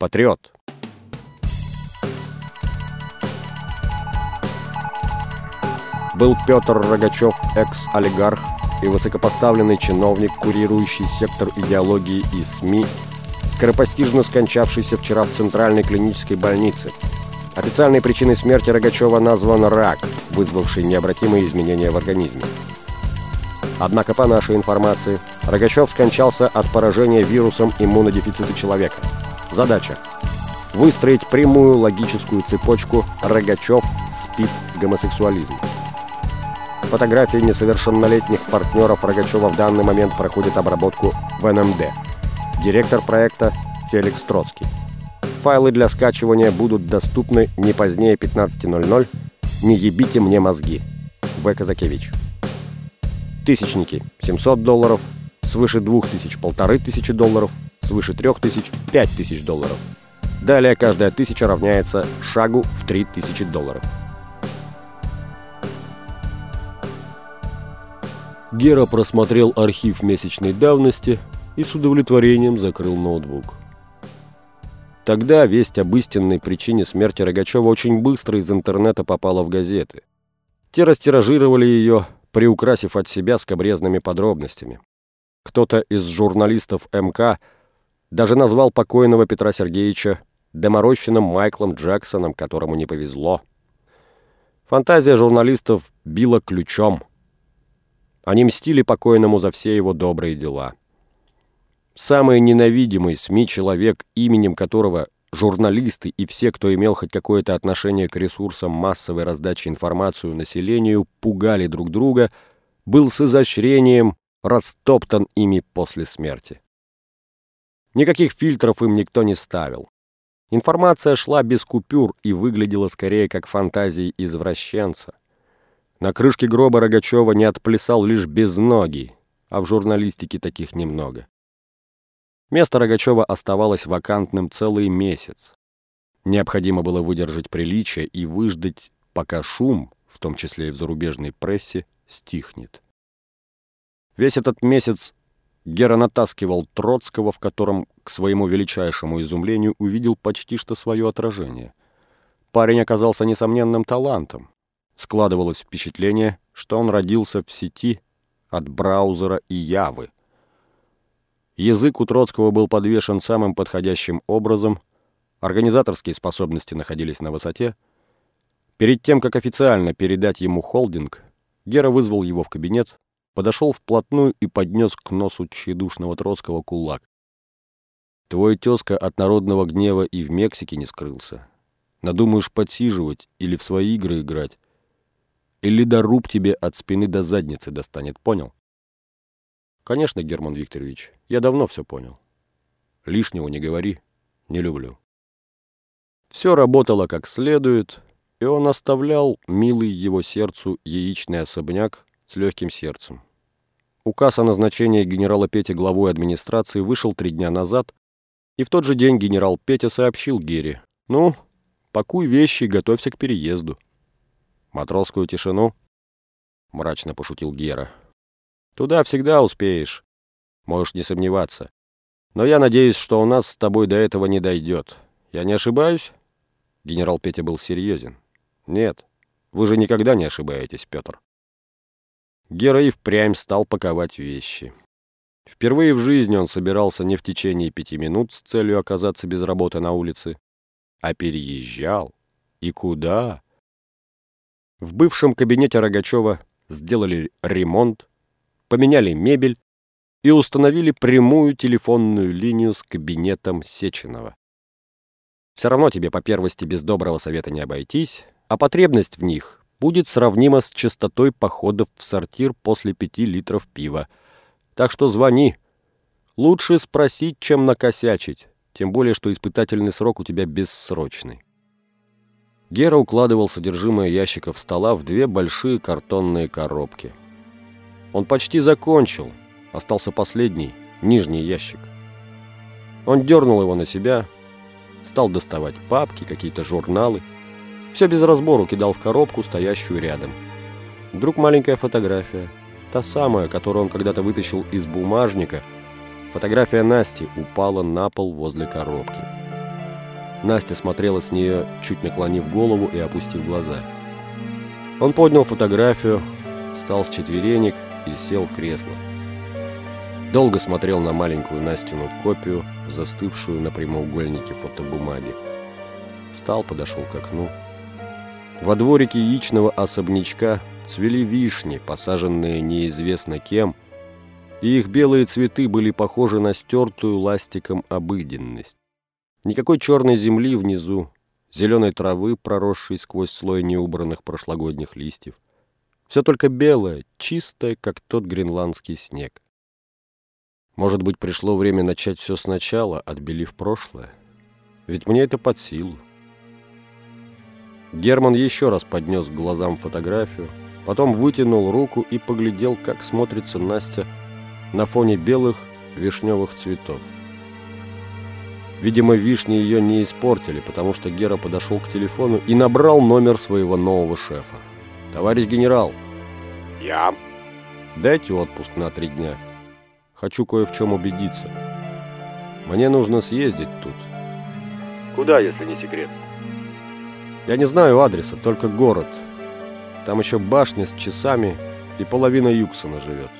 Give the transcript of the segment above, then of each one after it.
Патриот. Был Петр Рогачев, экс-олигарх и высокопоставленный чиновник, курирующий сектор идеологии и СМИ, скоропостижно скончавшийся вчера в Центральной клинической больнице. Официальной причиной смерти Рогачева назван рак, вызвавший необратимые изменения в организме. Однако, по нашей информации, Рогачев скончался от поражения вирусом иммунодефицита человека. Задача – выстроить прямую логическую цепочку Рогачев спит гомосексуализм. Фотографии несовершеннолетних партнеров Рогачева в данный момент проходят обработку в НМД. Директор проекта Феликс Троцкий. Файлы для скачивания будут доступны не позднее 15.00. Не ебите мне мозги. В. Казакевич. Тысячники – 700 долларов, свыше 2000 – 1500 долларов, свыше 3000 – 5000 долларов. Далее каждая тысяча равняется шагу в 3000 долларов. Гера просмотрел архив месячной давности и с удовлетворением закрыл ноутбук. Тогда весть об истинной причине смерти Рогачева очень быстро из интернета попала в газеты. Те растиражировали ее, приукрасив от себя скобрезными подробностями. Кто-то из журналистов МК даже назвал покойного Петра Сергеевича доморощенным Майклом Джексоном, которому не повезло. Фантазия журналистов била ключом. Они мстили покойному за все его добрые дела. Самый ненавидимый СМИ человек, именем которого журналисты и все, кто имел хоть какое-то отношение к ресурсам массовой раздачи информации населению, пугали друг друга, был с изощрением растоптан ими после смерти. Никаких фильтров им никто не ставил. Информация шла без купюр и выглядела скорее как фантазии извращенца. На крышке гроба Рогачева не отплясал лишь безногий, а в журналистике таких немного. Место Рогачева оставалось вакантным целый месяц. Необходимо было выдержать приличие и выждать, пока шум, в том числе и в зарубежной прессе, стихнет. Весь этот месяц Гера натаскивал Троцкого, в котором, к своему величайшему изумлению, увидел почти что свое отражение. Парень оказался несомненным талантом. Складывалось впечатление, что он родился в сети от браузера и Явы. Язык у Троцкого был подвешен самым подходящим образом, организаторские способности находились на высоте. Перед тем, как официально передать ему холдинг, Гера вызвал его в кабинет, подошел вплотную и поднес к носу тщедушного Троцкого кулак. Твой тезка от народного гнева и в Мексике не скрылся. Надумаешь подсиживать или в свои игры играть, или доруб тебе от спины до задницы достанет, понял? Конечно, Герман Викторович, я давно все понял. Лишнего не говори, не люблю. Все работало как следует, и он оставлял милый его сердцу яичный особняк с легким сердцем. Указ о назначении генерала Пети главой администрации вышел три дня назад, и в тот же день генерал Петя сообщил Гере, «Ну, пакуй вещи и готовься к переезду». «Матросскую тишину?» — мрачно пошутил Гера. «Туда всегда успеешь, можешь не сомневаться. Но я надеюсь, что у нас с тобой до этого не дойдет. Я не ошибаюсь?» Генерал Петя был серьезен. «Нет, вы же никогда не ошибаетесь, Петр». Гера и впрямь стал паковать вещи. Впервые в жизни он собирался не в течение пяти минут с целью оказаться без работы на улице, а переезжал. И куда? В бывшем кабинете Рогачева сделали ремонт, поменяли мебель и установили прямую телефонную линию с кабинетом Сеченова. Все равно тебе по первости без доброго совета не обойтись, а потребность в них будет сравнима с частотой походов в сортир после пяти литров пива. Так что звони. Лучше спросить, чем накосячить, тем более, что испытательный срок у тебя бессрочный. Гера укладывал содержимое ящиков стола в две большие картонные коробки. Он почти закончил, остался последний, нижний ящик. Он дернул его на себя, стал доставать папки, какие-то журналы, все без разбору кидал в коробку, стоящую рядом. Вдруг маленькая фотография, та самая, которую он когда-то вытащил из бумажника, фотография Насти упала на пол возле коробки. Настя смотрела с нее, чуть наклонив голову и опустив глаза. Он поднял фотографию, встал с четверенек и сел в кресло. Долго смотрел на маленькую Настину копию, застывшую на прямоугольнике фотобумаги. Встал, подошел к окну. Во дворике яичного особнячка цвели вишни, посаженные неизвестно кем, и их белые цветы были похожи на стертую ластиком обыденность. Никакой черной земли внизу, зеленой травы, проросшей сквозь слой неубранных прошлогодних листьев. Все только белое, чистое, как тот гренландский снег. Может быть, пришло время начать все сначала, отбелив прошлое? Ведь мне это под силу. Герман еще раз поднес к глазам фотографию, потом вытянул руку и поглядел, как смотрится Настя на фоне белых вишневых цветов. Видимо, вишни ее не испортили, потому что Гера подошел к телефону и набрал номер своего нового шефа. «Товарищ генерал!» «Я?» «Дайте отпуск на три дня. Хочу кое в чем убедиться. Мне нужно съездить тут». «Куда, если не секрет?» «Я не знаю адреса, только город. Там еще башня с часами, и половина Юксона живет».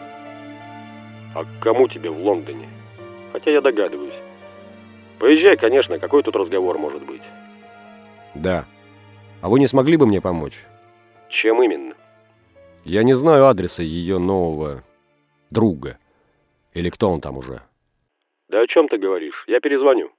«А к кому тебе в Лондоне? Хотя я догадываюсь». Поезжай, конечно, какой тут разговор может быть? Да. А вы не смогли бы мне помочь? Чем именно? Я не знаю адреса ее нового друга. Или кто он там уже? Да о чем ты говоришь? Я перезвоню.